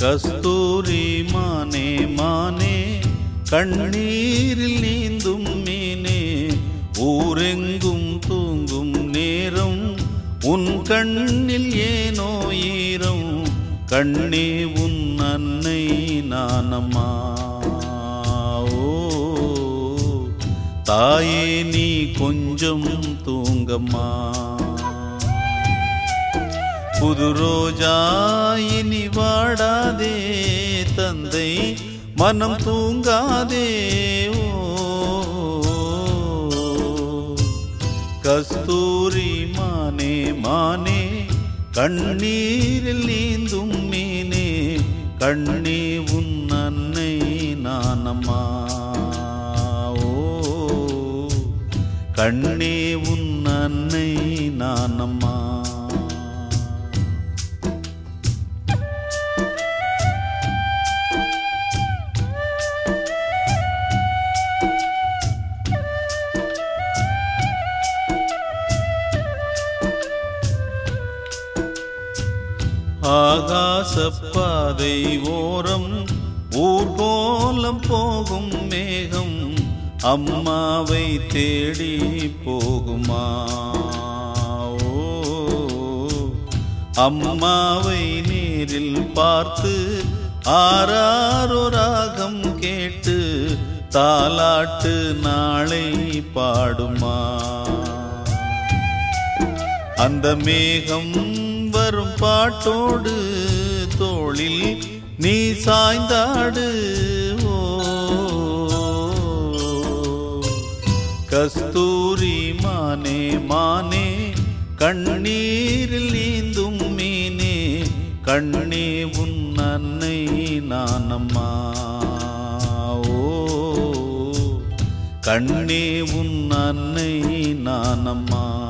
കസ്തൂരി മാനേ മാനേ കണ്ണീരിൽ നീന്തും മീനേ ഊരെങ്കും തൂങ്ങും നേരം ഉൻ കണ്ണിൽ ഏനോ ഈരം കണ്ണേ ഉൻ അന്നൈ നാനമ്മാ தாயே நீ கொஞ்சம் தூங்கம்மா புது ரோஜா இனி வாடாதே தந்தை மனம் தூங்காதே. கஸ்தூரி மானே மானே கண்ணீரில் நீந்தும் மீனே கண்ணே உன் அன்னை நானம்மா. ஓ கண்ணே உன் அன்னை நானம்மா. ஆகாசப்பாதை ஓரம் ஊர்கோலம் போகும் மேகம் அம்மாவை தேடி போகுமா? ஓ அம்மாவை நேரில் பார்த்து ஆறாரோ ராகம் கேட்டு தாலாட்டு நாளை பாடுமா? அந்த மேகம் வரும் பாட்டோடு தோளில் நீ சாய்ந்தாடு. ஓ. கஸ்தூரி மானே மானே கண்ணீரில் நீந்தும் மீனே கண்ணே உன் அன்னை நானம்மா. ஓ. கண்ணே உன் அன்னை நானம்மா.